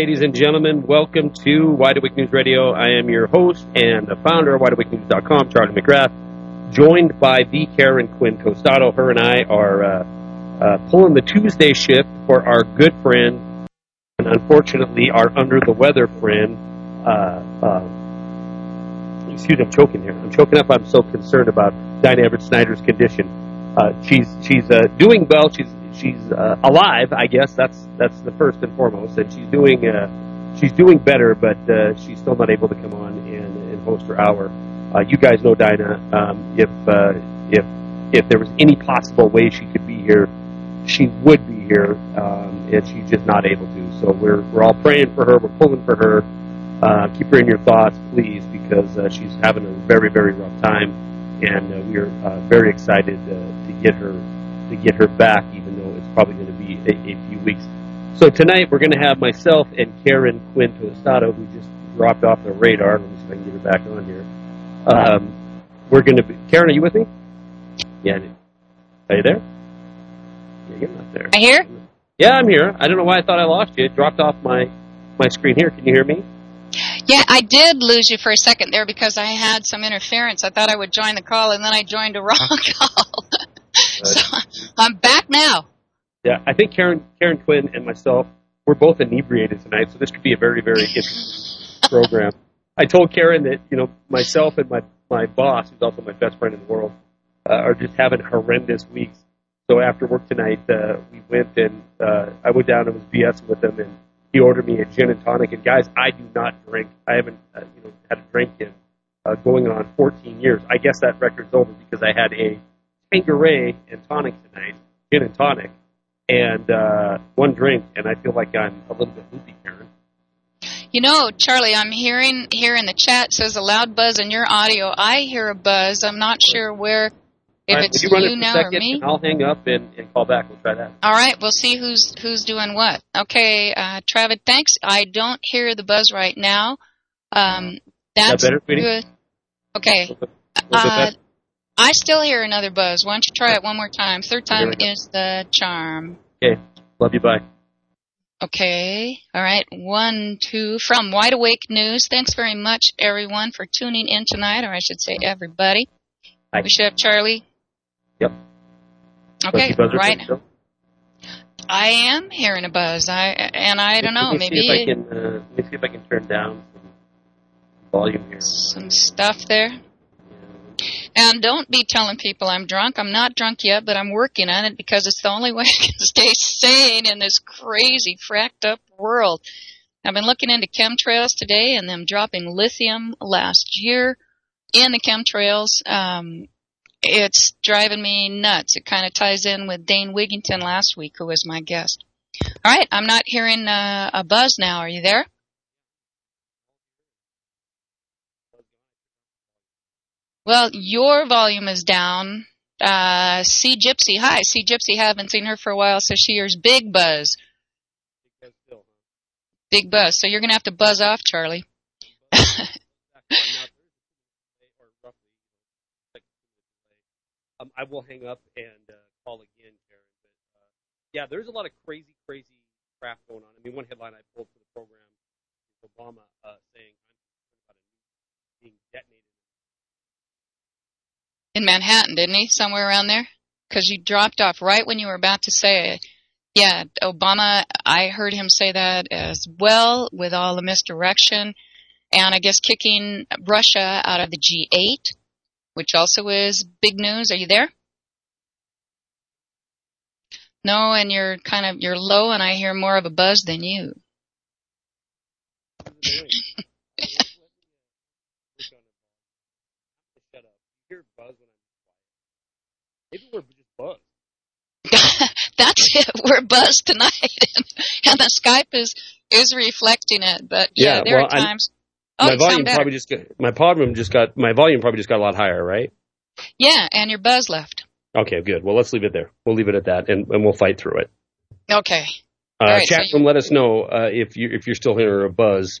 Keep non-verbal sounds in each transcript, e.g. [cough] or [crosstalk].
Ladies and gentlemen, welcome to Wide Awake News Radio. I am your host and the founder of WideAwakeNews.com, Charlie McGrath, joined by the Karen Quinn Tostado. Her and I are uh, uh, pulling the Tuesday shift for our good friend, and unfortunately our under the weather friend. Uh, uh, excuse me, I'm choking here. I'm choking up. I'm so concerned about Dinah Everett Snyder's condition. Uh, she's she's uh, doing well. She's she's uh, alive, I guess. That's that's the first and foremost, and she's doing uh, she's doing better, but uh, she's still not able to come on and, and host her hour. Uh, you guys know Dinah. Um, if uh, if if there was any possible way she could be here, she would be here, um, and she's just not able to. So we're we're all praying for her. We're pulling for her. Uh, keep her in your thoughts, please, because uh, she's having a very very rough time, and uh, we're uh, very excited uh, to get her to get her back, even probably going to be a, a few weeks. So tonight we're going to have myself and Karen Quinn Tostado, who just dropped off the radar. Let me see if I can get her back on here. Um, we're going to be. Karen, are you with me? Yeah. Are you there? Yeah, you're not there. I hear? Yeah, I'm here. I don't know why I thought I lost you. It dropped off my my screen here. Can you hear me? Yeah, I did lose you for a second there because I had some interference. I thought I would join the call, and then I joined a wrong [laughs] call. [laughs] so I'm back now. Yeah, I think Karen Karen Quinn and myself we're both inebriated tonight, so this could be a very very interesting program. I told Karen that you know myself and my my boss, who's also my best friend in the world, uh, are just having horrendous weeks. So after work tonight, uh, we went and uh, I went down and was BSing with him, and he ordered me a gin and tonic. And guys, I do not drink. I haven't uh, you know had a drink in uh, going on 14 years. I guess that record's over because I had a Tanqueray and tonic tonight, gin and tonic, and uh, one drink, and I feel like I'm a little bit loopy, Karen. You know, Charlie, I'm hearing here in the chat says a loud buzz in your audio. I hear a buzz. I'm not sure where if right, it's you, run you it now a or second, me. I'll hang up and, and call back. We'll try that. All right, we'll see who's who's doing what. Okay, uh, Travis, thanks. I don't hear the buzz right now. Um, that's better, sweetie? good. Okay. A bit, a bit Uh, better. I still hear another buzz. Why don't you try it one more time? Third time is the charm. Okay, love you. Bye. Okay. All right. One, two. From Wide Awake News. Thanks very much, everyone, for tuning in tonight, or I should say everybody. Hi. We should have Charlie. Yep. Okay. Right. still? I am hearing a buzz. I and I don't know. Maybe see if I can. Uh, let me see if I can turn down some volume here. some stuff there. And don't be telling people I'm drunk. I'm not drunk yet, but I'm working on it because it's the only [laughs] way I can stay sane in this crazy, fracked up world. I've been looking into chemtrails today and them dropping lithium last year in the chemtrails. Um, it's driving me nuts. It kind of ties in with Dane Wigington last week, who was my guest. All right, I'm not hearing uh, a buzz now. Are you there? Well, your volume is down. Uh, C Gypsy, hi, C Gypsy, haven't seen her for a while, so she hears big buzz, big buzz. So you're gonna have to buzz off, Charlie. Um, I will hang up and uh, call again, Karen. But uh, yeah, there's a lot of crazy, crazy crap going on. I mean, one headline I pulled for the program Obama uh, saying I'm about being detonated. In Manhattan, didn't he? Somewhere around there? Because you dropped off right when you were about to say. Yeah, Obama, I heard him say that as well with all the misdirection. And I guess kicking Russia out of the G8, which also is big news. Are you there? No, and you're kind of, you're low and I hear more of a buzz than you. [laughs] Shut up. You hear buzz when I'm quiet. Maybe we're just buzzed. [laughs] That's it. We're buzzed tonight, [laughs] and the Skype is is reflecting it. But yeah, Yeah, there well, are times. Oh, my volume probably just got my volume just got my volume probably just got a lot higher, right? Yeah, and your buzz left. Okay, good. Well, let's leave it there. We'll leave it at that, and, and we'll fight through it. Okay. Uh, All right, chat so room, let us know uh, if you if you're still hearing a buzz.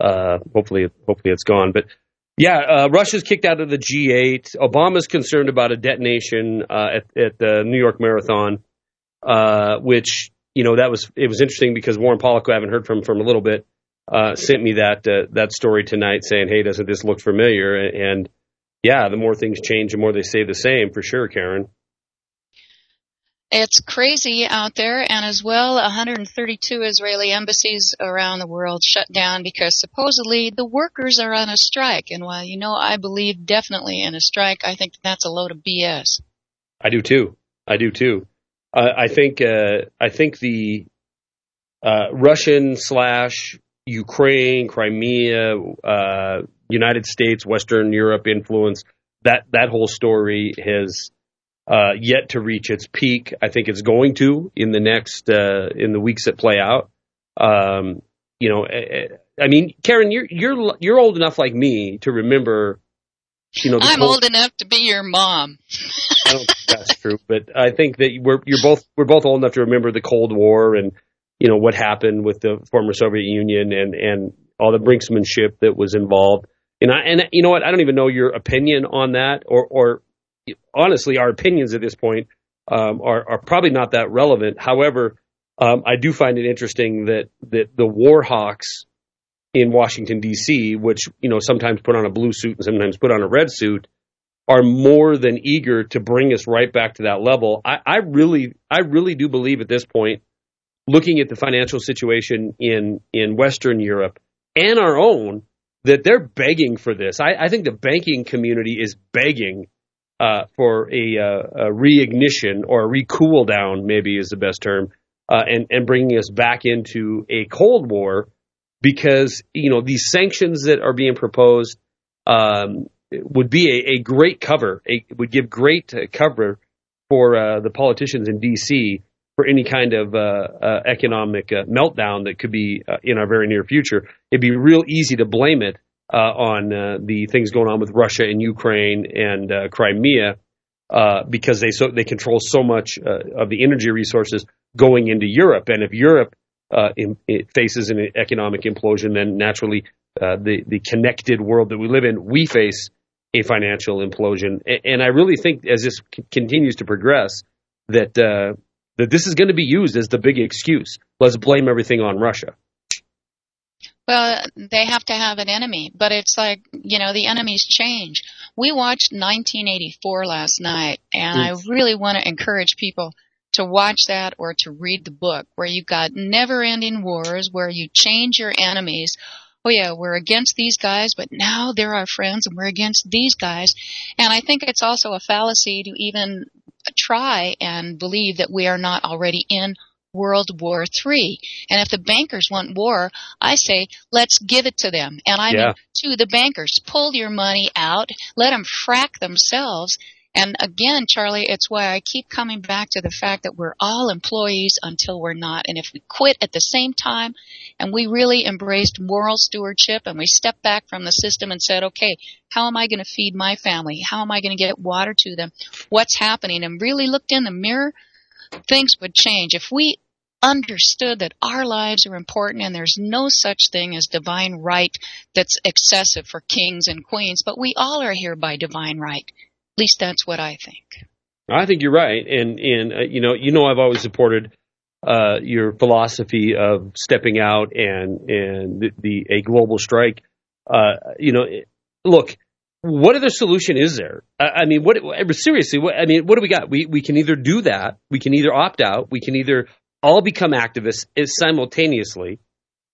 Uh, hopefully, hopefully it's gone. But yeah, uh, Russia's kicked out of the G8. Obama's concerned about a detonation uh, at, at the New York Marathon, uh, which you know, that was it was interesting because Warren Pollock, who I haven't heard from from a little bit, uh, sent me that uh, that story tonight, saying, "Hey, doesn't this look familiar?" And yeah, the more things change, the more they stay the same, for sure, Karen. It's crazy out there, and as well, 132 Israeli embassies around the world shut down because supposedly the workers are on a strike. And while you know I believe definitely in a strike, I think that's a load of BS. I do too. I do too. Uh, I think uh, I think the uh, Russian slash Ukraine, Crimea, uh, United States, Western Europe influence that that whole story has uh, yet to reach its peak. I think it's going to in the next uh, in the weeks that play out. Um, you know, I, I mean, Karen, you're you're you're old enough like me to remember. You know, I'm whole, old enough to be your mom. I don't think that's [laughs] true, but I think that we're you're both we're both old enough to remember the Cold War and you know what happened with the former Soviet Union and and all the brinksmanship that was involved. And I and you know what? I don't even know your opinion on that, or or honestly, our opinions at this point um, are are probably not that relevant. However, um, I do find it interesting that that the Warhawks in Washington D.C., which you know sometimes put on a blue suit and sometimes put on a red suit, are more than eager to bring us right back to that level. I, I really, I really do believe at this point, looking at the financial situation in in Western Europe and our own, that they're begging for this. I, I think the banking community is begging uh, for a, uh, a, reignition or a recool down, maybe is the best term, uh, and and bringing us back into a Cold War because you know these sanctions that are being proposed um, would be a, a great cover, a, would give great cover for uh, the politicians in D.C. for any kind of uh, economic meltdown that could be in our very near future. It'd be real easy to blame it on uh, the things going on with Russia and Ukraine and uh, Crimea uh, because they so they control so much uh, of the energy resources going into Europe. And if Europe uh, in, faces an economic implosion, then naturally the the connected world that we live in, we face a financial implosion. And, I really think as this c- continues to progress, that that this is going to be used as the big excuse. Let's blame everything on Russia. Well, they have to have an enemy, but it's like, you know, the enemies change. We watched 1984 last night, and I really want to encourage people to watch that or to read the book where you've got never ending wars, where you change your enemies. Oh yeah, we're against these guys, but now they're our friends and we're against these guys. And I think it's also a fallacy to even try and believe that we are not already in World War III. And if the bankers want war, I say, let's give it to them. And I yeah. mean, to the bankers, pull your money out, let them frack themselves. And again, Charlie, it's why I keep coming back to the fact that we're all employees until we're not. And if we quit at the same time and we really embraced moral stewardship and we stepped back from the system and said, okay, how am I going to feed my family? How am I going to get water to them? What's happening? And really looked in the mirror, things would change. If we understood that our lives are important and there's no such thing as divine right that's excessive for kings and queens, but we all are here by divine right. At least that's what I think. I think you're right, and and uh, you know you know I've always supported uh, your philosophy of stepping out and and the, the a global strike. Uh, you know, look, what other solution is there? I, I mean, what seriously? What, I mean, what do we got? We we can either do that. We can either opt out. We can either all become activists simultaneously,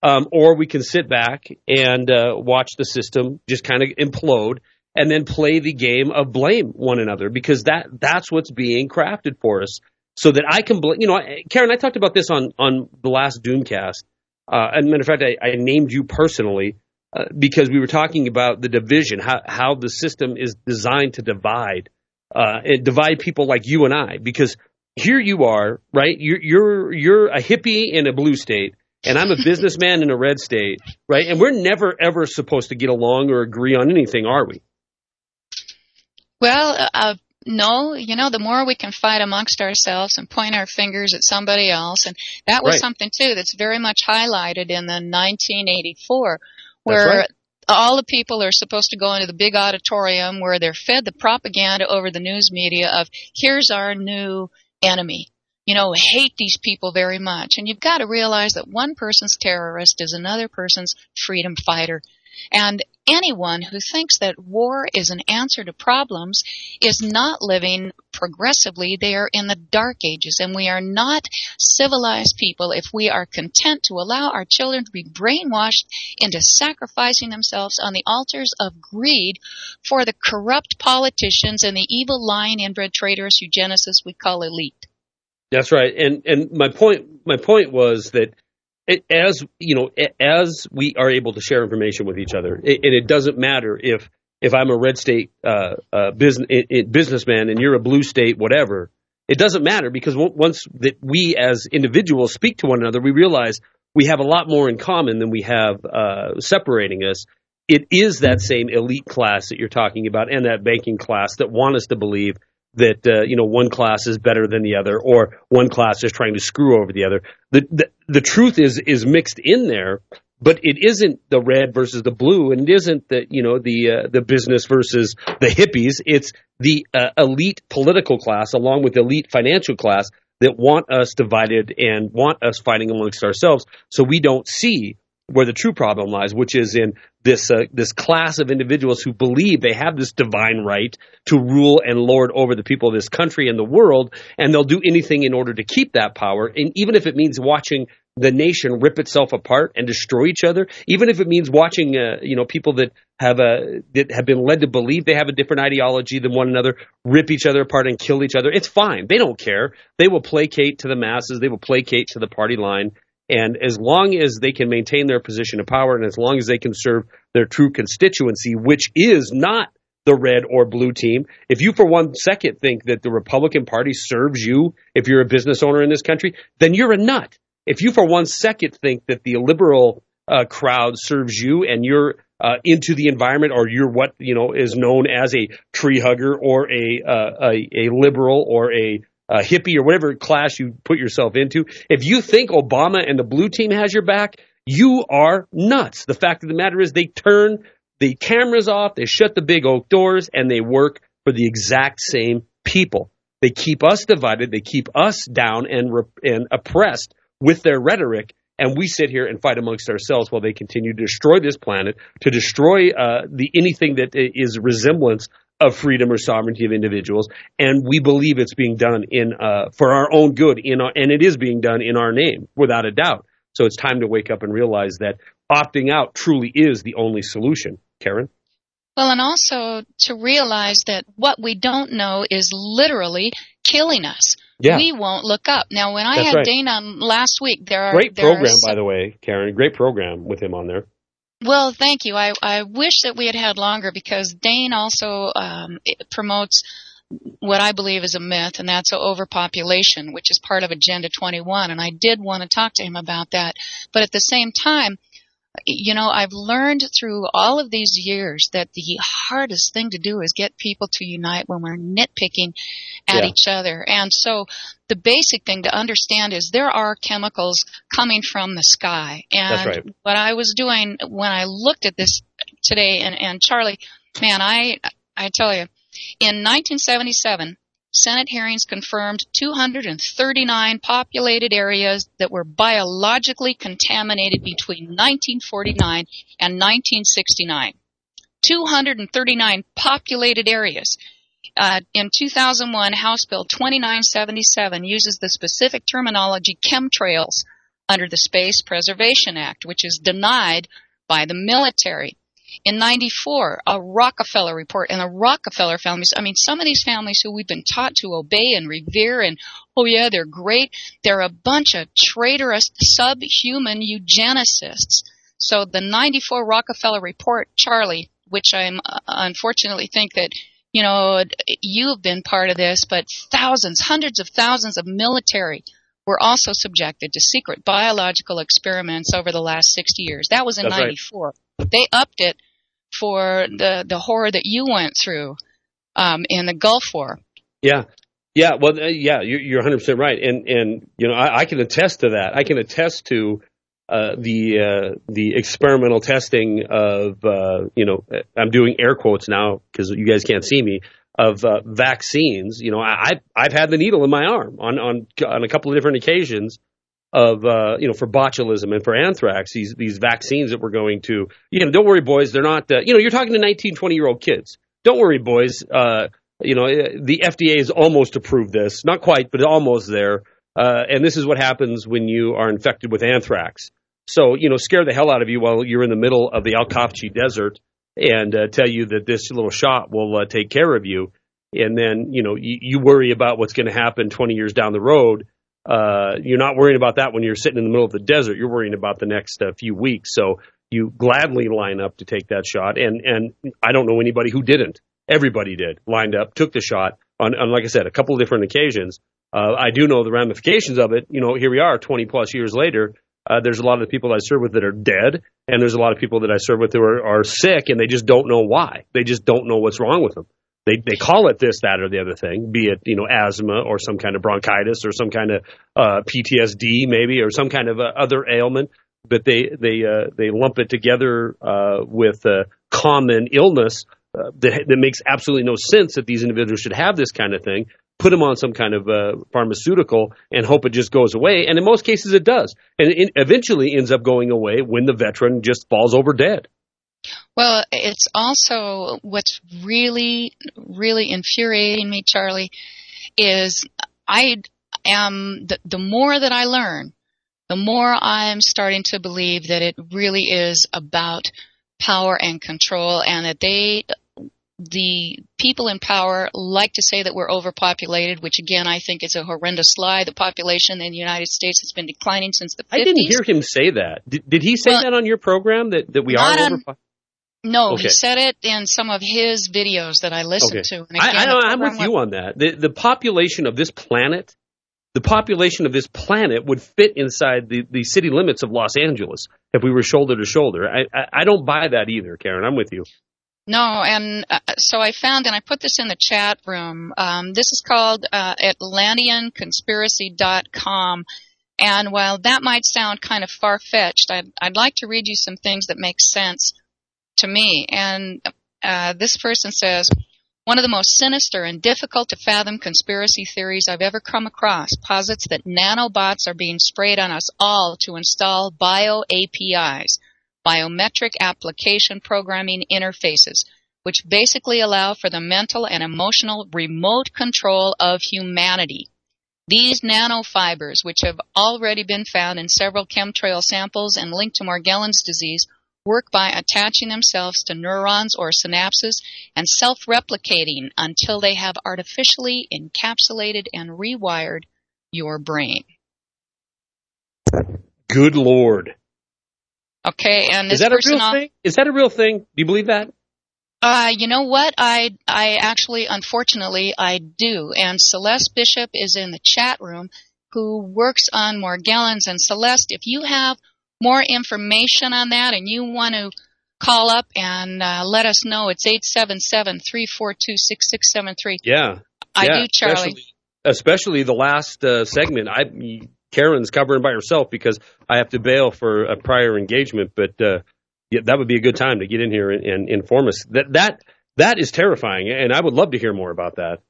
um, or we can sit back and uh, watch the system just kind of implode and then play the game of blame one another because that that's what's being crafted for us. So that I can, blame. you know, Karen, I talked about this on on the last Doomcast. Uh, and matter of fact, I, I named you personally uh, because we were talking about the division, how how the system is designed to divide, uh, and divide people like you and I. Because here you are, right? You're you're you're a hippie in a blue state, and I'm a businessman in a red state, right? And we're never ever supposed to get along or agree on anything, are we? Well, uh, no. You know, the more we can fight amongst ourselves and point our fingers at somebody else, and that was right. something too that's very much highlighted in the 1984, where. Right. All the people are supposed to go into the big auditorium where they're fed the propaganda over the news media of here's our new enemy. you know, hate these people very much. And you've got to realize that one person's terrorist is another person's freedom fighter. And anyone who thinks that war is an answer to problems is not living progressively. They are in the dark ages and we are not civilized people if we are content to allow our children to be brainwashed into sacrificing themselves on the altars of greed for the corrupt politicians and the evil lying inbred traitorous eugenicists we call elite. That's right. And, and my point, my point was that it, as you know, as we are able to share information with each other, it, and it doesn't matter if if I'm a red state uh, uh, business it, businessman and you're a blue state whatever. It doesn't matter because once that we as individuals speak to one another, we realize we have a lot more in common than we have uh, separating us. It is that same elite class that you're talking about, and that banking class that want us to believe that uh, you know one class is better than the other or one class is trying to screw over the other. The, the the truth is is mixed in there, but it isn't the red versus the blue, and it isn't the you know the uh, the business versus the hippies. It's the uh, elite political class along with the elite financial class that want us divided and want us fighting amongst ourselves, so we don't see where the true problem lies, which is in this uh, this class of individuals who believe they have this divine right to rule and lord over the people of this country and the world, and they'll do anything in order to keep that power, and even if it means watching the nation rip itself apart and destroy each other, even if it means watching uh, you know people that have a that have been led to believe they have a different ideology than one another rip each other apart and kill each other. It's fine. They don't care. They will placate to the masses. They will placate to the party line and as long as they can maintain their position of power and as long as they can serve their true constituency, which is not the red or blue team, if you for one second think that the Republican Party serves you if you're a business owner in this country, then you're a nut. If you for one second think that the liberal uh, crowd serves you and you're uh, into the environment or you're what you know is known as a tree hugger or a, uh, a, a liberal or a uh, hippie or whatever class you put yourself into, if you think Obama and the blue team has your back, you are nuts. The fact of the matter is they turn the cameras off, they shut the big oak doors, and they work for the exact same people. They keep us divided, they keep us down and, and oppressed with their rhetoric, and we sit here and fight amongst ourselves while they continue to destroy this planet, to destroy uh, the anything that is resemblance of freedom or sovereignty of individuals, and we believe it's being done in uh, for our own good, in our, and it is being done in our name, without a doubt. So it's time to wake up and realize that opting out truly is the only solution. Karen. Well, and also to realize that what we don't know is literally killing us. Yeah. We won't look up. Now, when I That's had right. Dane on last week, there are great there program, are, by the way, Karen. Great program with him on there. Well, thank you. I, I wish that we had had longer because Dane also um, promotes what I believe is a myth, and that's overpopulation, which is part of Agenda 21. And I did want to talk to him about that. But at the same time, you know, I've learned through all of these years that the hardest thing to do is get people to unite when we're nitpicking at yeah. each other. And so the basic thing to understand is there are chemicals coming from the sky. And right. what I was doing when I looked at this today and, and Charlie, man, I, I tell you, in 1977, Senate hearings confirmed 239 populated areas that were biologically contaminated between 1949 and 1969. 239 populated areas. Uh, in 2001, House Bill 2977 uses the specific terminology chemtrails under the Space Preservation Act, which is denied by the military in 94, a Rockefeller report and the Rockefeller families. I mean, some of these families who we've been taught to obey and revere and, oh yeah, they're great. They're a bunch of traitorous, subhuman eugenicists. So the 94 Rockefeller report, Charlie, which I uh, unfortunately think that you know, you've been part of this, but thousands, hundreds of thousands of military were also subjected to secret biological experiments over the last 60 years. That was in That's 94. Right. They upped it for the the horror that you went through um, in the Gulf War. Yeah, yeah. Well, uh, yeah, you're, you're 100 percent right, and and you know I, I, can attest to that. I can attest to uh, the uh, the experimental testing of uh, you know I'm doing air quotes now because you guys can't see me of uh, vaccines. You know, I, I've had the needle in my arm on on on a couple of different occasions of uh, you know for botulism and for anthrax. These these vaccines that we're going to. You know, don't worry, boys. They're not. Uh, you know, you're talking to 19, 20 year old kids. Don't worry, boys. Uh, you know, the FDA has almost approved this, not quite, but almost there. Uh, and this is what happens when you are infected with anthrax. So, you know, scare the hell out of you while you're in the middle of the Al-Khafji desert and uh, tell you that this little shot will uh, take care of you. And then, you know, you, you worry about what's going to happen 20 years down the road. Uh, you're not worrying about that when you're sitting in the middle of the desert. You're worrying about the next uh, few weeks. So you gladly line up to take that shot. And, and I don't know anybody who didn't. Everybody did lined up, took the shot on, on like I said, a couple of different occasions. Uh, I do know the ramifications of it. You know, here we are 20 plus years later uh, there's a lot of the people I serve with that are dead, and there's a lot of people that I serve with who are, are sick, and they just don't know why. They just don't know what's wrong with them. They they call it this, that, or the other thing, be it you know asthma or some kind of bronchitis or some kind of uh, PTSD maybe or some kind of uh, other ailment, but they they uh, they lump it together uh, with a common illness uh, that, that makes absolutely no sense that these individuals should have this kind of thing put them on some kind of uh, pharmaceutical and hope it just goes away. And in most cases, it does. And it eventually ends up going away when the veteran just falls over dead. Well, it's also what's really, really infuriating me, Charlie, is I am, the, the more that I learn, the more I'm starting to believe that it really is about power and control and that they the people in power like to say that we're overpopulated, which again I think is a horrendous lie. The population in the United States has been declining since the 50s. I didn't hear him say that. Did, did he say well, that on your program that, that we are overpopulated? No, okay. he said it in some of his videos that I listened okay. to. And again, I, am with you on that. The, the population of this planet, the population of this planet would fit inside the, the city limits of Los Angeles if we were shoulder to shoulder. I, I, I don't buy that either, Karen. I'm with you. No, and uh, so I found, and I put this in the chat room. Um, this is called uh, Atlanteanconspiracy.com. And while that might sound kind of far fetched, I'd, I'd like to read you some things that make sense to me. And uh, this person says, one of the most sinister and difficult to fathom conspiracy theories I've ever come across posits that nanobots are being sprayed on us all to install bio APIs biometric application programming interfaces, which basically allow for the mental and emotional remote control of humanity. These nanofibers, which have already been found in several chemtrail samples and linked to Morgellons disease, work by attaching themselves to neurons or synapses and self-replicating until they have artificially encapsulated and rewired your brain. Good Lord. Okay, and is that a real thing? Is that a real thing? Do you believe that? Uh, you know what? I I actually, unfortunately, I do. And Celeste Bishop is in the chat room, who works on Morgellons. And Celeste, if you have more information on that, and you want to call up and uh, let us know, it's eight seven seven three four two six six seven three. Yeah, I yeah, do, Charlie. Especially, especially the last uh, segment. I Karen's covering by herself because I have to bail for a prior engagement. But uh, yeah, that would be a good time to get in here and, and inform us. That that that is terrifying, and I would love to hear more about that.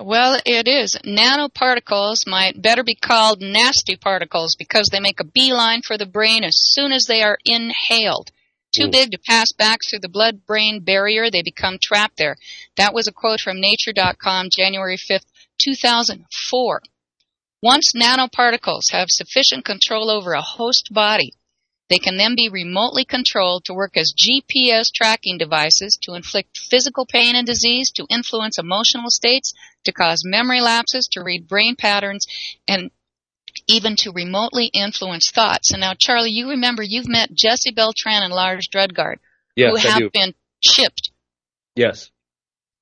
Well, it is. Nanoparticles might better be called nasty particles because they make a beeline for the brain as soon as they are inhaled. Too mm. big to pass back through the blood brain barrier, they become trapped there. That was a quote from Nature.com, January 5th, 2004. Once nanoparticles have sufficient control over a host body, they can then be remotely controlled to work as GPS tracking devices to inflict physical pain and disease, to influence emotional states, to cause memory lapses, to read brain patterns, and even to remotely influence thoughts. And now, Charlie, you remember you've met Jesse Beltran and Lars Drudgaard, yes, who have been chipped. Yes.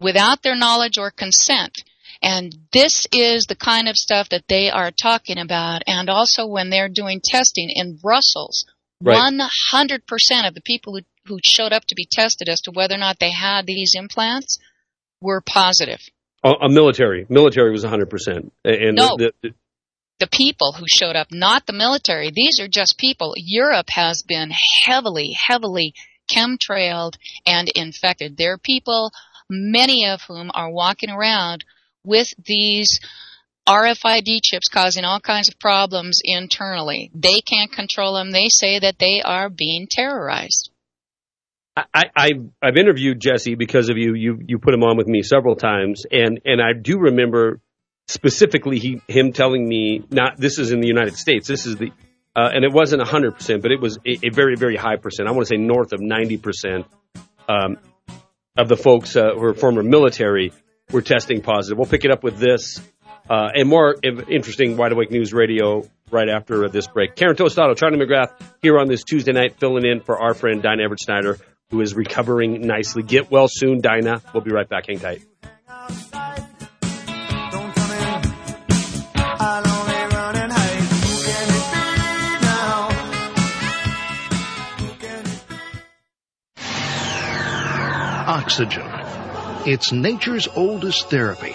Without their knowledge or consent. And this is the kind of stuff that they are talking about. And also when they're doing testing in Brussels, right. 100% of the people who, who showed up to be tested as to whether or not they had these implants were positive. A military. Military was 100%. And no. The, the, the people who showed up, not the military. These are just people. Europe has been heavily, heavily chemtrailed and infected. There are people many of whom are walking around with these RFID chips causing all kinds of problems internally. They can't control them. They say that they are being terrorized. I, I I've interviewed Jesse because of you. You you put him on with me several times, and and I do remember specifically he him telling me not this is in the United States. This is the uh, and it wasn't hundred percent, but it was a, a, very very high percent. I want to say north of ninety percent um, of the folks uh, who are former military were testing positive. We'll pick it up with this uh, and more interesting Wide Awake News Radio right after this break. Karen Tostado, Charlie McGrath here on this Tuesday night, filling in for our friend Dinah Everett Snyder who is recovering nicely. Get well soon, Dinah. We'll be right back. Hang tight. Oxygen. It's nature's oldest therapy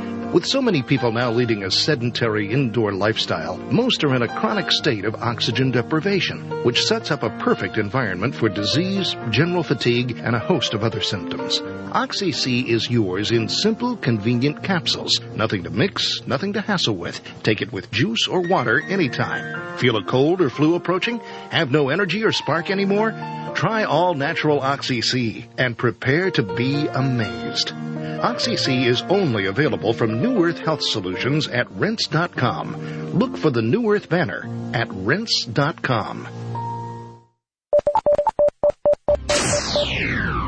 With so many people now leading a sedentary indoor lifestyle, most are in a chronic state of oxygen deprivation, which sets up a perfect environment for disease, general fatigue, and a host of other symptoms. Oxy C is yours in simple, convenient capsules. Nothing to mix, nothing to hassle with. Take it with juice or water anytime. Feel a cold or flu approaching? Have no energy or spark anymore? Try all natural Oxy C and prepare to be amazed. OxyC is only available from New Earth Health Solutions at rense.com. Look for the New Earth banner at rense.com.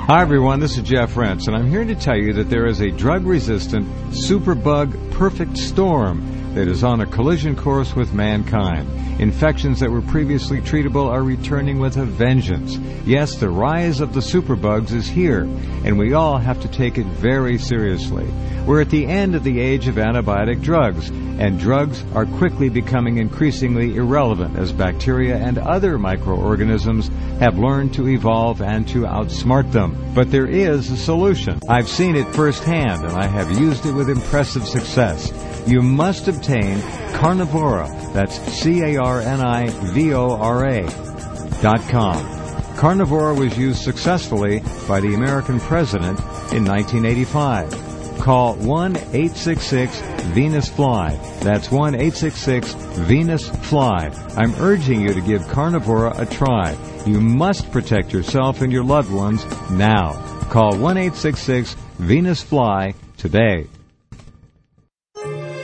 Hi everyone, this is Jeff Rense, and I'm here to tell you that there is a drug-resistant superbug perfect storm that is on a collision course with mankind. Infections that were previously treatable are returning with a vengeance. Yes, the rise of the superbugs is here, and we all have to take it very seriously. We're at the end of the age of antibiotic drugs, and drugs are quickly becoming increasingly irrelevant as bacteria and other microorganisms have learned to evolve and to outsmart them. But there is a solution. I've seen it firsthand, and I have used it with impressive success. You must obtain Carnivora. That's C-A-R-N-I-V-O-R-A dot com. Carnivora was used successfully by the American president in 1985. Call 1-866-VENUS-FLY. That's 1-866-VENUS-FLY. I'm urging you to give Carnivora a try. You must protect yourself and your loved ones now. Call 1-866-VENUS-FLY today.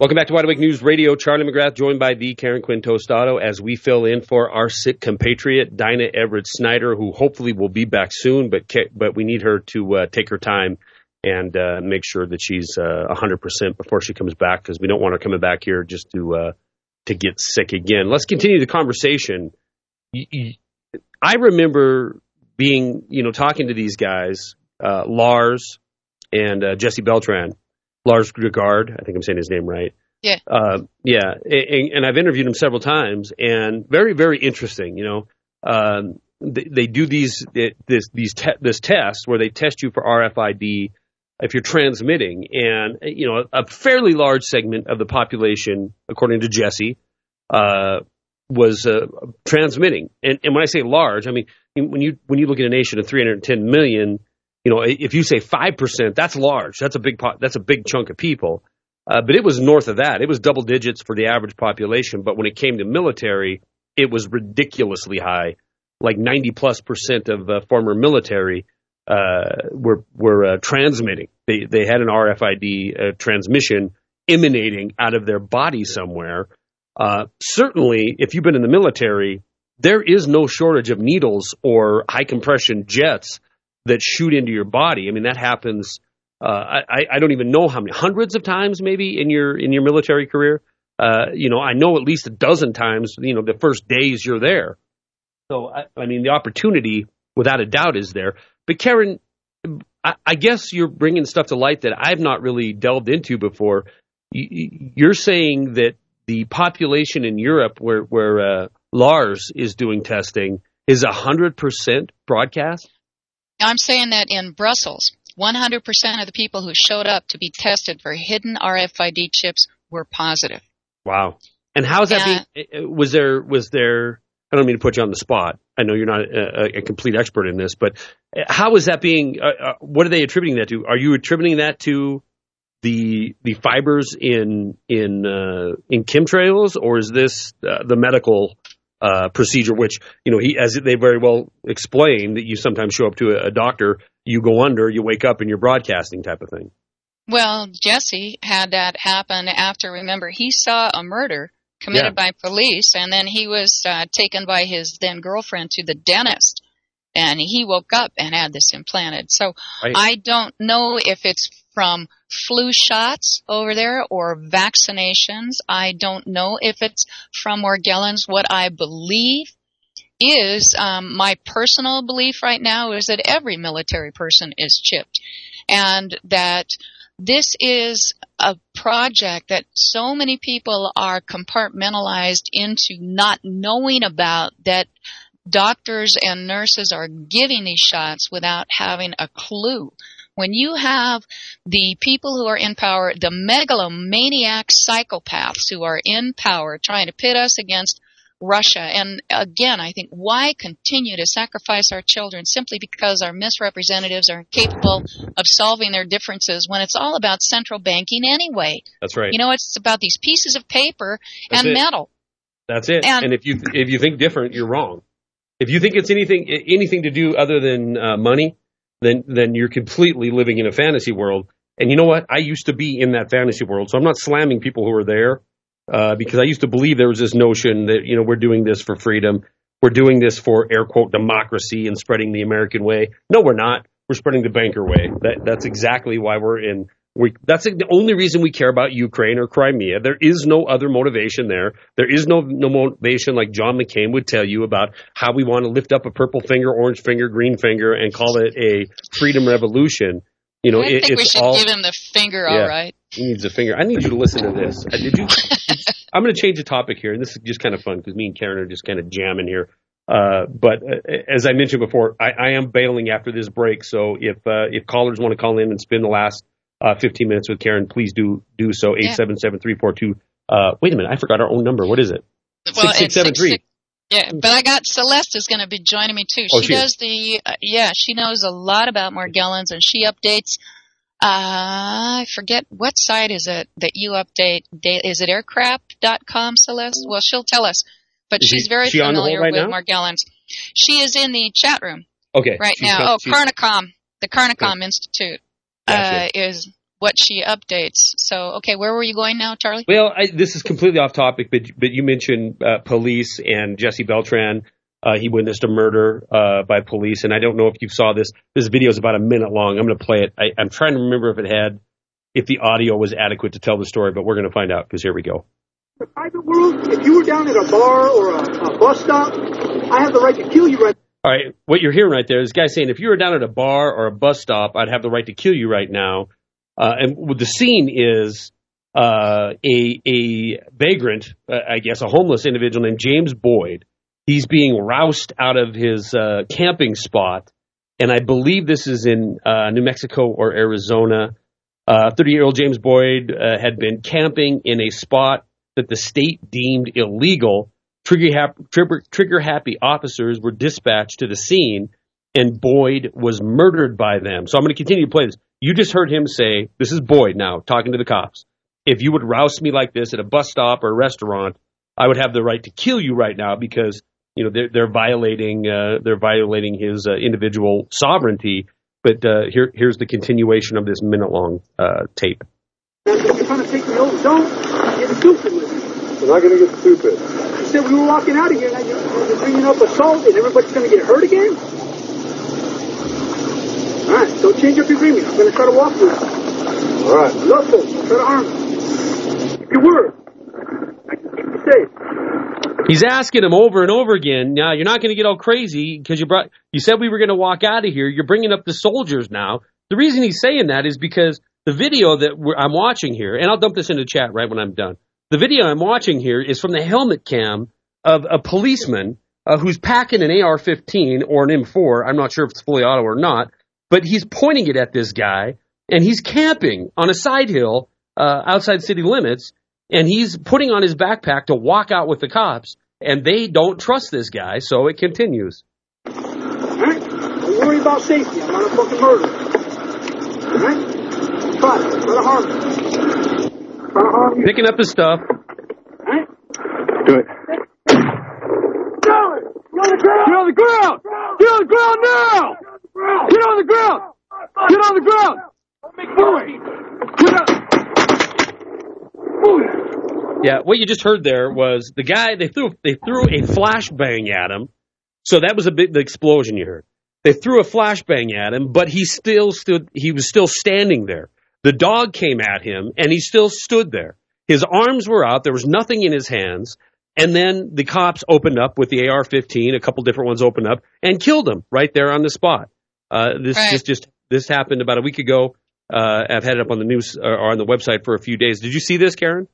Welcome back to Wide Awake News Radio. Charlie McGrath joined by the Karen Quinn Tostado as we fill in for our sick compatriot Dinah Everett Snyder, who hopefully will be back soon, but but we need her to uh, take her time and uh, make sure that she's uh, 100% before she comes back because we don't want her coming back here just to uh, to get sick again. Let's continue the conversation. I remember being, you know, talking to these guys, uh, Lars and uh, Jesse Beltran Lars Gregard. I think I'm saying his name right. Yeah. Uh, yeah. And, and, I've interviewed him several times and very, very interesting. You know, um, they, they do these this these te- this test where they test you for RFID if you're transmitting, and you know a fairly large segment of the population, according to Jesse, uh, was uh, transmitting. And, and when I say large, I mean when you when you look at a nation of 310 million, you know if you say five percent, that's large. That's a big po- that's a big chunk of people. Uh, but it was north of that. It was double digits for the average population. But when it came to military, it was ridiculously high. Like 90 plus percent of uh, former military uh, were were uh, transmitting. They they had an RFID uh, transmission emanating out of their body somewhere. Uh, certainly, if you've been in the military, there is no shortage of needles or high compression jets that shoot into your body. I mean, that happens uh, I, I don't even know how many hundreds of times maybe in your in your military career. Uh, you know, I know at least a dozen times. You know, the first days you're there. So I, I mean, the opportunity without a doubt is there. But Karen, I, I guess you're bringing stuff to light that I've not really delved into before. You're saying that the population in Europe, where where uh, Lars is doing testing, is hundred percent broadcast. I'm saying that in Brussels, 100% of the people who showed up to be tested for hidden RFID chips were positive. Wow. And how is that being, eh, eh, was there, was there, I don't mean to put you on the spot. I know you're not a, a complete expert in this, but eh, how is that being, uh, uh, what are they attributing that to? Are you attributing that to the, the fibers in, in, uh, in chemtrails or is this uh, the medical uh, procedure, which you know he, as they very well explain that you sometimes show up to a, a, doctor, you go under, you wake up, and you're broadcasting type of thing. Well, Jesse had that happen after. Remember, he saw a murder committed yeah. by police, and then he was uh, taken by his then girlfriend to the dentist, and he woke up and had this implanted. So right. I don't know if it's from flu shots over there or vaccinations. I don't know if it's from Morgellons. What I believe is um, my personal belief right now is that every military person is chipped, and that this is a project that so many people are compartmentalized into not knowing about that doctors and nurses are giving these shots without having a clue when you have the people who are in power, the megalomaniac psychopaths who are in power trying to pit us against Russia. And again, I think why continue to sacrifice our children simply because our misrepresentatives are incapable of solving their differences when it's all about central banking anyway? That's right. You know, it's about these pieces of paper That's and it. metal. That's it. And, and, if you if you think different, you're wrong. If you think it's anything anything to do other than uh, money, then then you're completely living in a fantasy world. And you know what? I used to be in that fantasy world, so I'm not slamming people who are there uh, because I used to believe there was this notion that you know we're doing this for freedom, we're doing this for air quote democracy and spreading the American way. No, we're not. We're spreading the banker way. That that's exactly why we're in we, that's the only reason we care about Ukraine or Crimea. There is no other motivation there. There is no, no motivation like John McCain would tell you about how we want to lift up a purple finger, orange finger, green finger, and call it a freedom revolution. You know, I it, think we should all, give him the finger. Yeah, all right. He needs a finger. I need you to listen to this. Uh, did you? [laughs] I'm going to change the topic here, and this is just kind of fun because me and Karen are just kind of jamming here. Uh, but uh, as I mentioned before, I, I, am bailing after this break. So if uh, if callers want to call in and spend the last uh, 15 minutes with Karen, please do do so. Eight seven seven three four two. Uh, wait a minute, I forgot our own number. What is it? Well, six six seven three. Yeah, but I got Celeste is going to be joining me too. Oh, she, does the uh, yeah, she knows a lot about Morgellons and she updates. Uh, I forget what site is it that you update. Is it aircraft.com, Celeste? Well, she'll tell us, but is she's she, very she familiar right with now? Morgellons. She is in the chat room. Okay. Right now. Oh, Carnicom, the Carnicom Institute gotcha. uh, is what she updates. So, okay, where were you going now, Charlie? Well, I, this is completely off topic, but but you mentioned uh, police and Jesse Beltran. Uh, he witnessed a murder uh, by police, and I don't know if you saw this. This video is about a minute long. I'm going to play it. I, I'm trying to remember if it had, if the audio was adequate to tell the story, but we're going to find out because here we go. The private world, if you were down at a bar or a, a bus stop, I have the right to kill you right. All right, what you're hearing right there is guy saying, if you were down at a bar or a bus stop, I'd have the right to kill you right now. Uh, and the scene is uh, a a vagrant, uh, I guess, a homeless individual named James Boyd. He's being roused out of his uh, camping spot, and I believe this is in uh, New Mexico or Arizona. 30 year old James Boyd uh, had been camping in a spot that the state deemed illegal. Trigger, happy, trigger, trigger happy officers were dispatched to the scene, and Boyd was murdered by them. So I'm going to continue to play this. You just heard him say, This is Boyd now talking to the cops. If you would rouse me like this at a bus stop or a restaurant, I would have the right to kill you right now because you know they're, they're violating uh, they're violating his uh, individual sovereignty. But uh, here here's the continuation of this minute long uh, tape. You're trying to take me over. Don't get stupid with me. We're not going to get stupid. You said we were walking out of here, now you're, you're bringing up assault, and everybody's going to get hurt again. All right, don't change up your agreement. I'm going to try to walk with you. All right. Love folks. Try to harm me. If you were, I can keep you safe. He's asking him over and over again. Now you're not going to get all crazy because you brought. You said we were going to walk out of here. You're bringing up the soldiers now. The reason he's saying that is because the video that we're, I'm watching here, and I'll dump this into chat right when I'm done. The video I'm watching here is from the helmet cam of a policeman uh, who's packing an AR-15 or an M4. I'm not sure if it's fully auto or not, but he's pointing it at this guy, and he's camping on a side hill uh, outside city limits, and he's putting on his backpack to walk out with the cops, and they don't trust this guy, so it continues. Don't worry about safety. I'm not a fucking murderer. All right? It. Try to harm me. Try to harm you. Uh-huh. Picking up his stuff. Do it. Get on the ground! Get on the ground! Get on the ground now! Get on the ground! Get on the ground! Get up! Yeah, what you just heard there was the guy they threw they threw a flashbang at him. So that was a big the explosion you heard. They threw a flashbang at him, but he still stood he was still standing there. The dog came at him and he still stood there. His arms were out, there was nothing in his hands, and then the cops opened up with the AR-15, a couple different ones opened up and killed him right there on the spot. Uh, this Right. just just this happened about a week ago. Uh, I've had it up on the news uh, or on the website for a few days. Did you see this, Karen?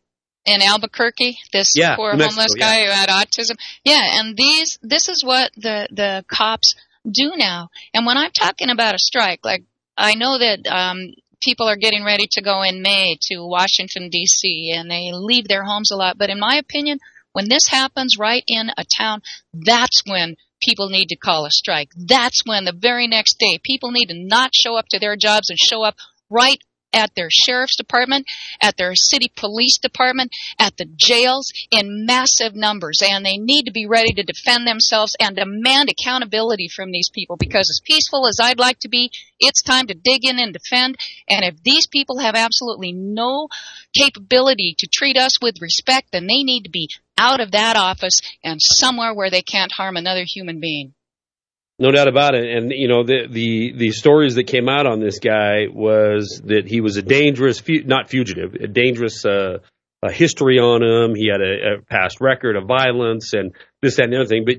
in Albuquerque, this Yeah, poor Mexico, homeless yeah. guy who had autism. Yeah, and these this is what the the cops do now. And when I'm talking about a strike, like I know that um people are getting ready to go in May to Washington DC and they leave their homes a lot, but in my opinion, when this happens right in a town, that's when people need to call a strike. That's when the very next day people need to not show up to their jobs and show up right at their sheriff's department, at their city police department, at the jails in massive numbers. And they need to be ready to defend themselves and demand accountability from these people because as peaceful as I'd like to be, it's time to dig in and defend. And if these people have absolutely no capability to treat us with respect, then they need to be out of that office and somewhere where they can't harm another human being. No doubt about it. And you know the the the stories that came out on this guy was that he was a dangerous, not fugitive, a dangerous uh, a history on him. He had a, a past record of violence and this that and the other thing. But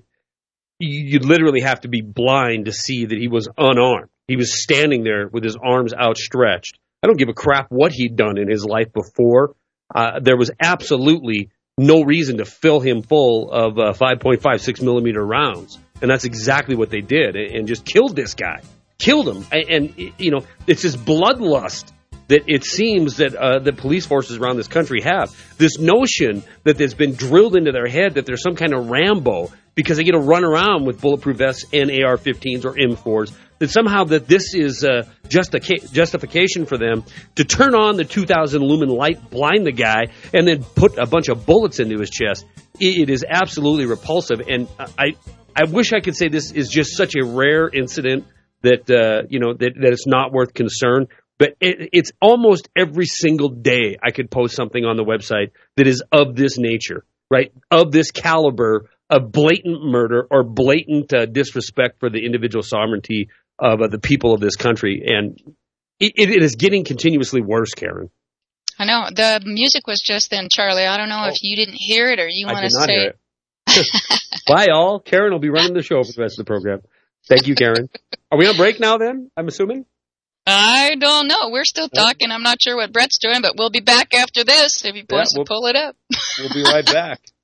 you, you literally have to be blind to see that he was unarmed. He was standing there with his arms outstretched. I don't give a crap what he'd done in his life before. Uh, there was absolutely no reason to fill him full of uh, 5.56 millimeter rounds. And that's exactly what they did and just killed this guy. Killed him. And, and you know, it's this bloodlust that it seems that uh, the police forces around this country have. This notion that there's been drilled into their head that there's some kind of Rambo because they get to run around with bulletproof vests and AR-15s or M4s. That somehow that this is uh, just a ca- justification for them to turn on the 2,000 lumen light, blind the guy, and then put a bunch of bullets into his chest. It, is absolutely repulsive, and I I wish I could say this is just such a rare incident that uh, you know that, that it's not worth concern. But it, it's almost every single day I could post something on the website that is of this nature, right? Of this caliber of blatant murder or blatant uh, disrespect for the individual sovereignty of uh, the people of this country, and it, it is getting continuously worse, Karen. I know the music was just then, Charlie. I don't know Oh. if you didn't hear it or you I want did to not say. hear it. [laughs] Bye, all. Karen will be running the show for the rest of the program. Thank you, Karen. Are we on break now? Then I'm assuming. I don't know. We're still talking. I'm not sure what Brett's doing, but we'll be back after this if he wants we'll- to pull it up. We'll be right back. [laughs]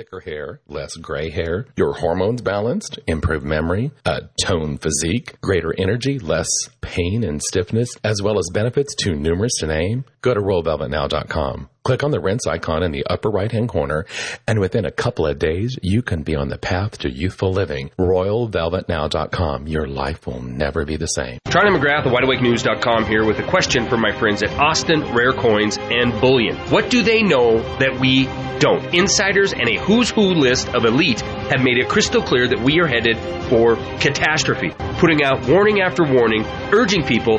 thicker hair, less gray hair, your hormones balanced, improved memory, a toned physique, greater energy, less pain and stiffness, as well as benefits too numerous to name? Go to RoyalVelvetNow.com. Click on the rinse icon in the upper right hand corner, and within a couple of days, you can be on the path to youthful living. RoyalVelvetNow.com. Your life will never be the same. Charlie McGrath of WideAwakeNews.com here with a question from my friends at Austin Rare Coins and Bullion. What do they know that we don't? Insiders and a who's who list of elite have made it crystal clear that we are headed for catastrophe, putting out warning after warning, urging people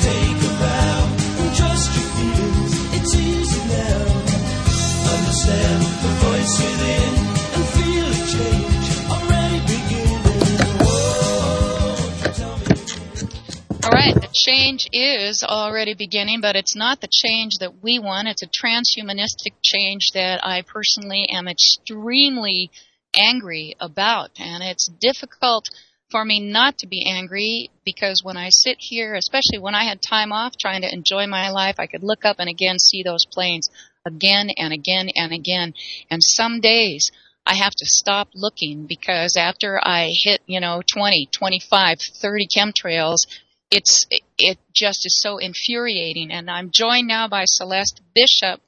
All right, the change is already beginning, but it's not the change that we want. It's a transhumanistic change that I personally am extremely angry about. And it's difficult for me not to be angry because when I sit here, especially when I had time off trying to enjoy my life, I could look up and again see those planes again and again and again. And some days I have to stop looking because after I hit, you know, 20, 25, 30 chemtrails, it's, it just is so infuriating. And I'm joined now by Celeste Bishop.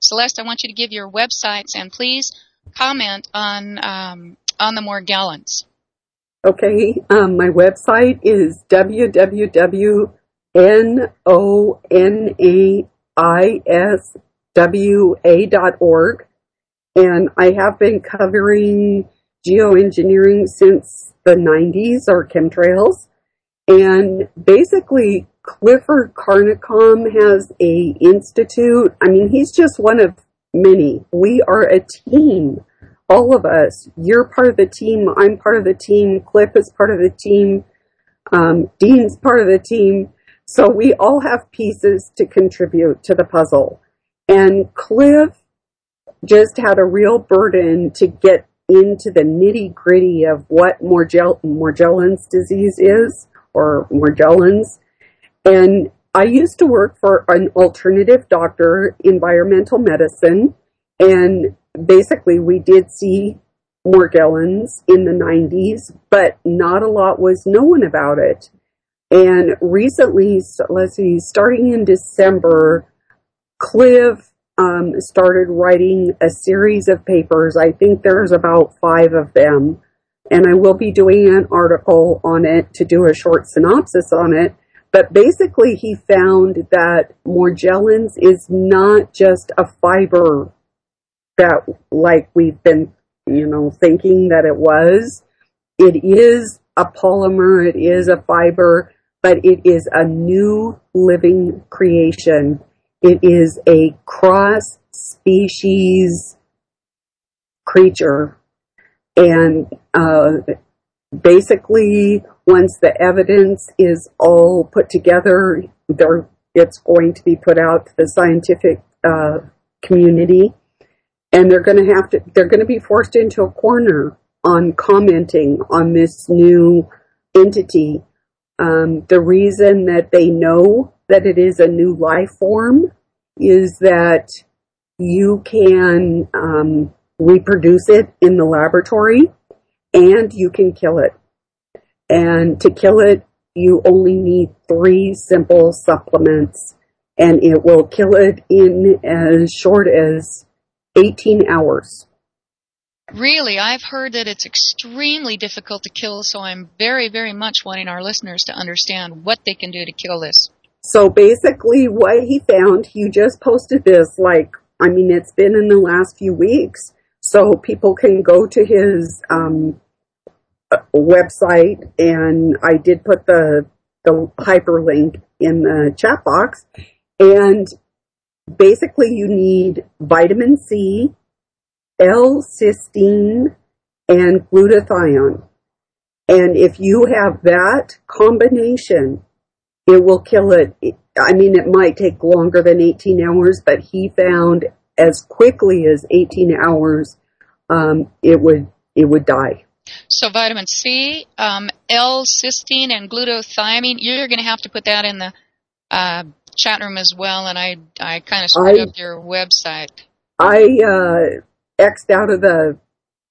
Celeste, I want you to give your websites and please comment on, um, on the Morgellons. Okay, um, my website is www.nonaiswa.org, and I have been covering geoengineering since the 90s or chemtrails. And basically, Clifford Carnicom has a institute. I mean, he's just one of many. We are a team all of us. You're part of the team. I'm part of the team. Cliff is part of the team. Um, Dean's part of the team. So we all have pieces to contribute to the puzzle. And Cliff just had a real burden to get into the nitty gritty of what Morgell- Morgellons disease is or Morgellons. And I used to work for an alternative doctor, environmental medicine, and basically we did see Morgellons in the 90s, but not a lot was known about it. And recently, let's see, starting in December, Cliff um, started writing a series of papers. I think there's about five of them. And I will be doing an article on it to do a short synopsis on it. But basically, he found that Morgellons is not just a fiber that like we've been, you know, thinking that it was. It is a polymer, it is a fiber, but it is a new living creation. It is a cross species creature. And uh, basically, once the evidence is all put together, there, it's going to be put out to the scientific uh, community and they're going to have to they're going to be forced into a corner on commenting on this new entity um, the reason that they know that it is a new life form is that you can um, reproduce it in the laboratory and you can kill it and to kill it you only need three simple supplements and it will kill it in as short as 18 hours. Really, I've heard that it's extremely difficult to kill, so I'm very, very much wanting our listeners to understand what they can do to kill this. So basically, what he found, he just posted this like, I mean, it's been in the last few weeks, so people can go to his um, website, and I did put the the hyperlink in the chat box, and basically, you need vitamin C, L-cysteine, and glutathione. And if you have that combination, it will kill it. I mean, it might take longer than 18 hours, but he found as quickly as 18 hours, um, it would it would die. So vitamin C, um, L-cysteine, and glutathione. You're going to have to put that in the uh, chat room as well. And I I kind of screwed I- up your website. I uh, xed out of the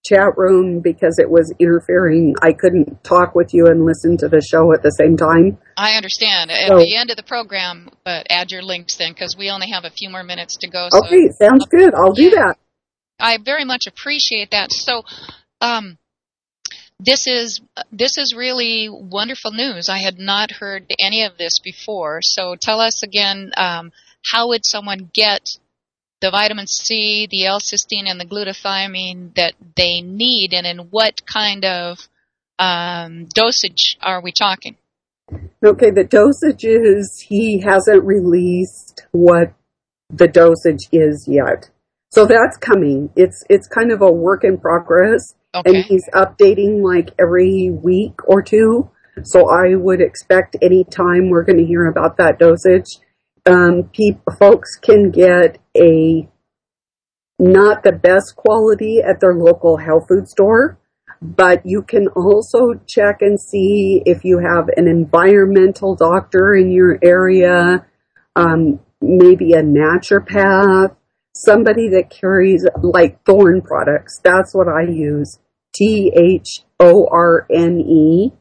chat room because it was interfering. I couldn't talk with you and listen to the show at the same time. I understand. At So- the end of the program, but add your links then, because we only have a few more minutes to go. So Okay, sounds good. I'll do that. I very much appreciate that. So, um, this is this is really wonderful news. I had not heard any of this before. So, tell us again, um, how would someone get the vitamin C, the L-cysteine, and the glutathione that they need, and in what kind of um, dosage are we talking? Okay, the dosage is he hasn't released what the dosage is yet. So that's coming. It's it's kind of a work in progress. Okay. And he's updating like every week or two. So I would expect any time we're going to hear about that dosage. Um, folks can get a not the best quality at their local health food store, but you can also check and see if you have an environmental doctor in your area, um, maybe a naturopath, somebody that carries like Thorne products. That's what I use. T H O R N E.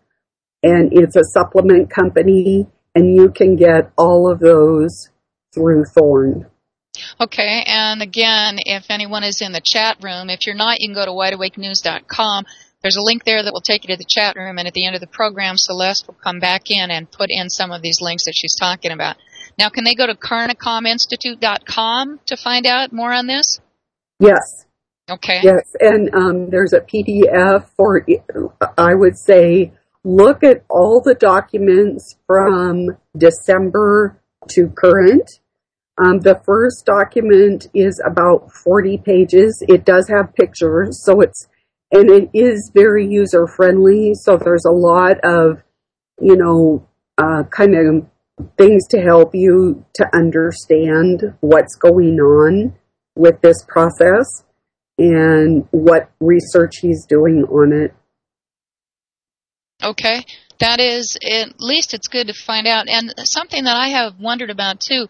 And it's a supplement company, and you can get all of those through Thorne. Okay, and again, if anyone is in the chat room, if you're not, you can go to wideawakenews.com. There's a link there that will take you to the chat room, and at the end of the program, Celeste will come back in and put in some of these links that she's talking about. Now, can they go to carnicominstitute.com to find out more on this? Yes. Okay. Yes, and um, there's a PDF for, I would say, look at all the documents from December to current. Um, the first document is about 40 pages. It does have pictures, so it's, and it is very user friendly. So there's a lot of, you know, uh, kind of things to help you to understand what's going on with this process and what research he's doing on it. Okay. That is, at least it's good to find out. And something that I have wondered about too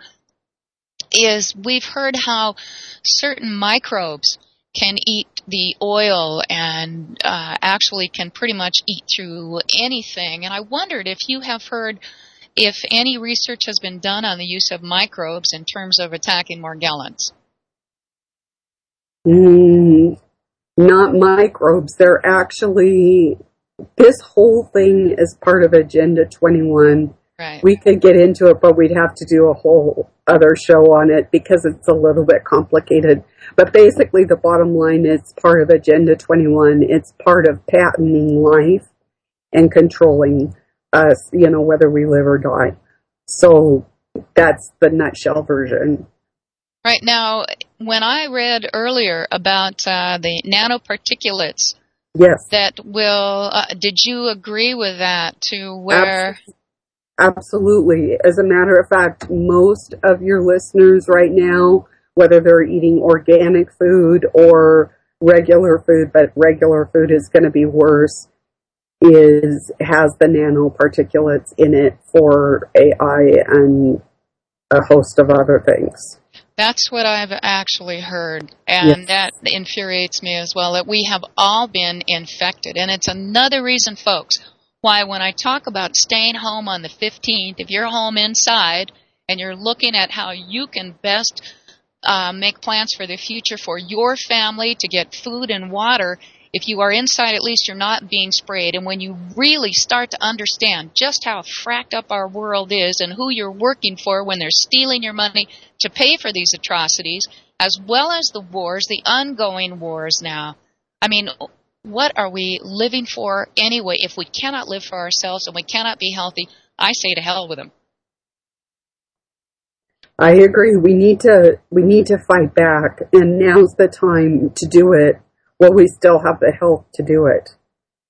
is we've heard how certain microbes can eat the oil and uh, actually can pretty much eat through anything. And I wondered if you have heard if any research has been done on the use of microbes in terms of attacking Morgellons. Mm, not microbes. They're actually, this whole thing is part of Agenda 21. Right. We could get into it, but we'd have to do a whole other show on it because it's a little bit complicated. But basically, the bottom line is part of Agenda 21. It's part of patenting life and controlling us, you know, whether we live or die. So that's the nutshell version. Right now, when I read earlier about uh, the nanoparticulates Yes. that will, uh, did you agree with that to where? Absolutely. As a matter of fact, most of your listeners right now, whether they're eating organic food or regular food, but regular food is going to be worse, is has the nanoparticulates in it for AI and a host of other things. That's what I've actually heard, and Yes. that infuriates me as well. That we have all been infected, and it's another reason, folks, why when I talk about staying home on the 15th, if you're home inside and you're looking at how you can best uh, make plans for the future for your family to get food and water, if you are inside, at least you're not being sprayed. And when you really start to understand just how fracked up our world is and who you're working for when they're stealing your money to pay for these atrocities, as well as the wars, the ongoing wars now. I mean, what are we living for anyway if we cannot live for ourselves and we cannot be healthy? I say to hell with them. I agree. We need to we need to fight back, and now's the time to do it while we still have the health to do it.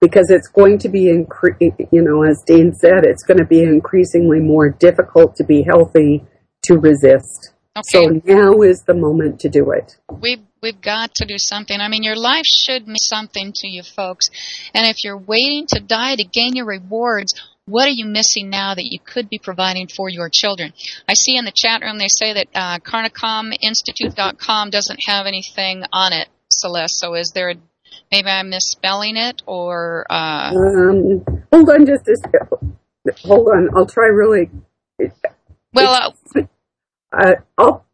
Because it's going to be, incre- you know, as Dean said, it's going to be increasingly more difficult to be healthy to resist. Okay. So now is the moment to do it. We've we've got to do something. I mean, your life should mean something to you folks, and if you're waiting to die to gain your rewards, what are you missing now that you could be providing for your children? I see in the chat room they say that uh, doesn't have anything on it, Celeste. So is there a, maybe I'm misspelling it or? Uh... Um, hold on just a second. Hold on. I'll try really. Well, uh, uh, I'll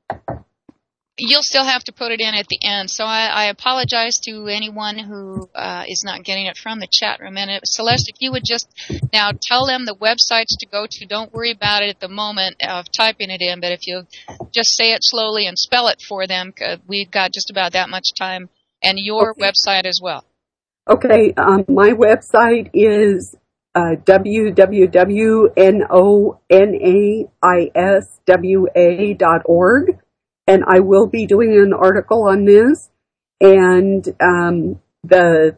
you'll still have to put it in at the end. So I, I apologize to anyone who uh, is not getting it from the chat room. And if, Celeste, if you would just now tell them the websites to go to. Don't worry about it at the moment of typing it in, but if you just say it slowly and spell it for them, we we've got just about that much time. And your Okay. website as well. Okay, um, my website is uh, www.nonaiswa.org, and I will be doing an article on this. And um, the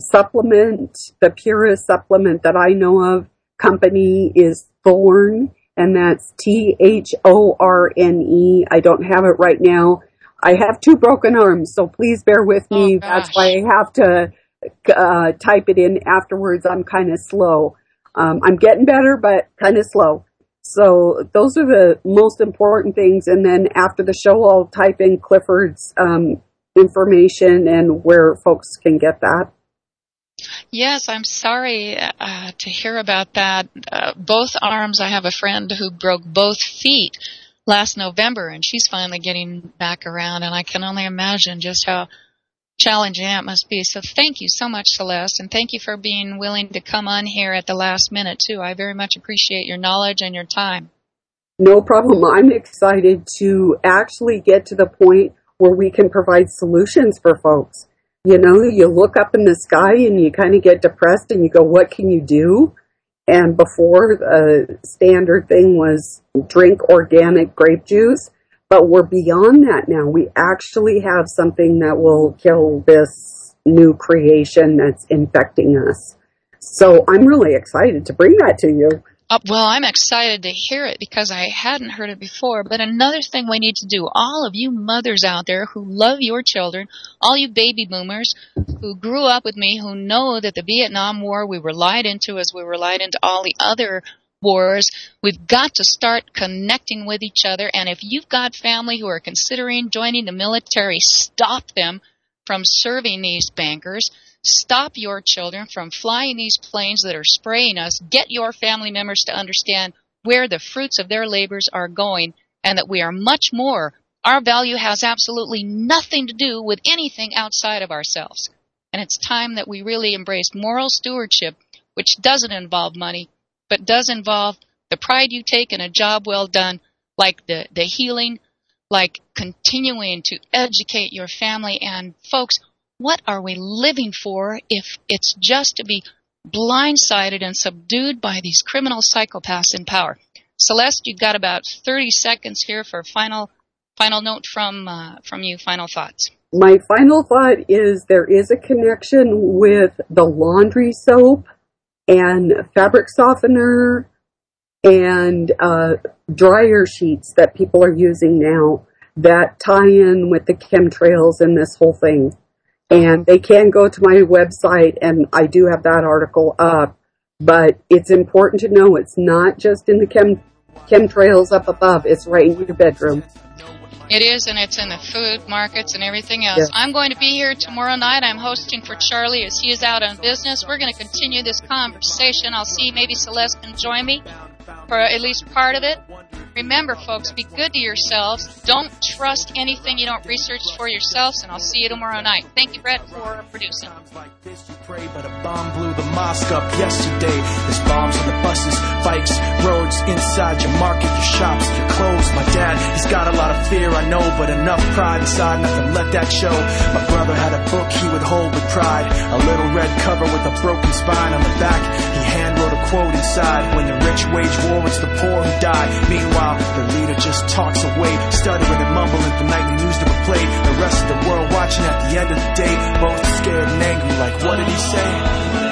supplement, the purest supplement that I know of, company is Thorne, and that's T H O R N E. I don't have it right now. I have two broken arms, so please bear with me. Oh, That's why I have to uh, type it in afterwards. I'm kind of slow. Um, I'm getting better, but kind of slow. So those are the most important things. And then after the show, I'll type in Clifford's um, information and where folks can get that. Yes, I'm sorry uh, to hear about that. Uh, both arms, I have a friend who broke both feet last November, and she's finally getting back around, and I can only imagine just how challenging that must be. So thank you so much, Celeste, and thank you for being willing to come on here at the last minute, too. I very much appreciate your knowledge and your time. No problem. I'm excited to actually get to the point where we can provide solutions for folks. You know, you look up in the sky and you kind of get depressed and you go, what can you do? And before the standard thing was drink organic grape juice, but we're beyond that now. We actually have something that will kill this new creation that's infecting us. So I'm really excited to bring that to you. Uh, well, I'm excited to hear it because I hadn't heard it before. But another thing we need to do, all of you mothers out there who love your children, all you baby boomers who grew up with me, who know that the Vietnam War we were lied into as we were lied into all the other wars, we've got to start connecting with each other. And if you've got family who are considering joining the military, stop them from serving these bankers. Stop your children from flying these planes that are spraying us. Get your family members to understand where the fruits of their labors are going and that we are much more. Our value has absolutely nothing to do with anything outside of ourselves. And it's time that we really embrace moral stewardship, which doesn't involve money, but does involve the pride you take in a job well done, like the, the healing, like continuing to educate your family. And folks, what are we living for if it's just to be blindsided and subdued by these criminal psychopaths in power? Celeste, you've got about 30 seconds here for final final note from uh, from you. Final thoughts. My final thought is there is a connection with the laundry soap and fabric softener and uh, dryer sheets that people are using now that tie in with the chemtrails and this whole thing. And they can go to my website, and I do have that article up. But it's important to know it's not just in the chem chemtrails up above; it's right in your bedroom. It is, and it's in the food markets and everything else. Yes. I'm going to be here tomorrow night. I'm hosting for Charlie as he is out on business. We're going to continue this conversation. I'll see maybe Celeste can join me for at least part of it. Remember, folks, be good to yourselves. Don't trust anything you don't research for yourselves, and I'll see you tomorrow night. Thank you, Brett, for producing. but a bomb blew the mosque up yesterday. There's bombs on the buses, bikes, roads, inside your market, your shops, your clothes. My dad, he's got a lot of fear, I know, but enough pride inside not to let that show. My brother had a book he would hold with pride, a little red cover with a broken spine on the back. He hand wrote a quote inside: "When the rich wage war, it's the poor who die." Meanwhile, the leader just talks away, stuttering and mumbling the nightly news to were played. The rest of the world watching at the end of the day, both scared and angry, like, what did he say?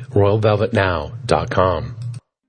RoyalVelvetNow.com.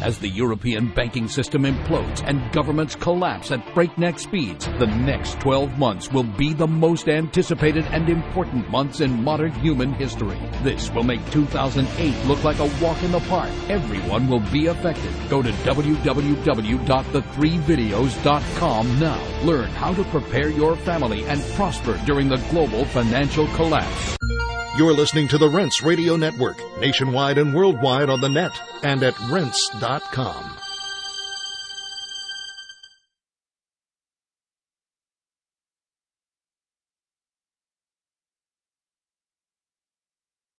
As the European banking system implodes and governments collapse at breakneck speeds, the next 12 months will be the most anticipated and important months in modern human history. This will make 2008 look like a walk in the park. Everyone will be affected. Go to www.the3videos.com now. Learn how to prepare your family and prosper during the global financial collapse. You're listening to the Rense Radio Network, nationwide and worldwide on the net and at rense.com.